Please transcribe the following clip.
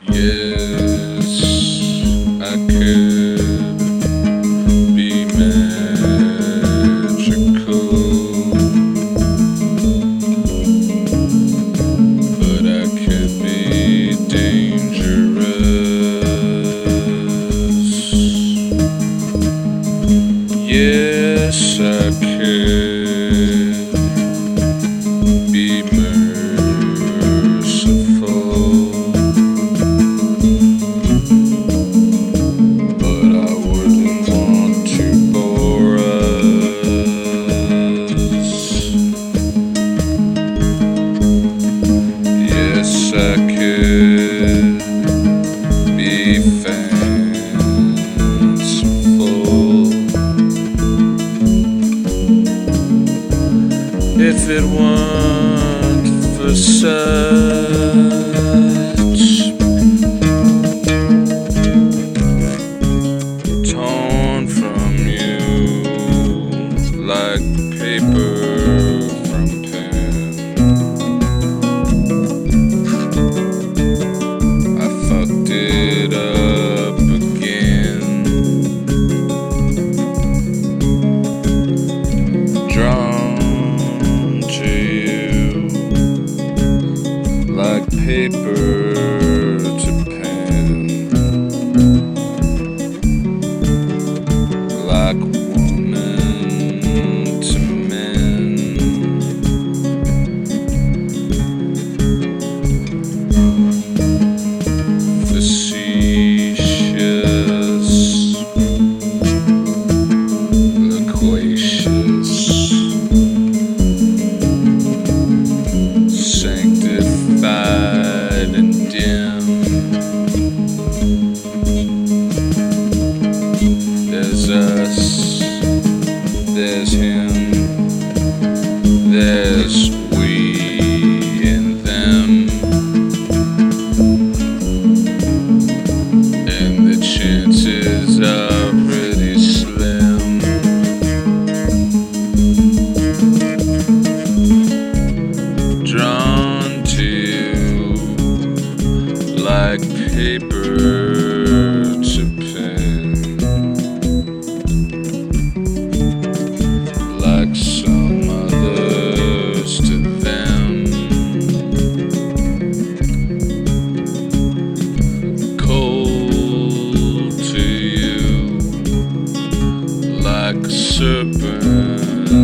Yes, I could be magical, but I could be dangerous. Yes, I could If it weren't for such paper there's him, there's we and them. And the chances are pretty slim. Drawn to you like paper like a serpent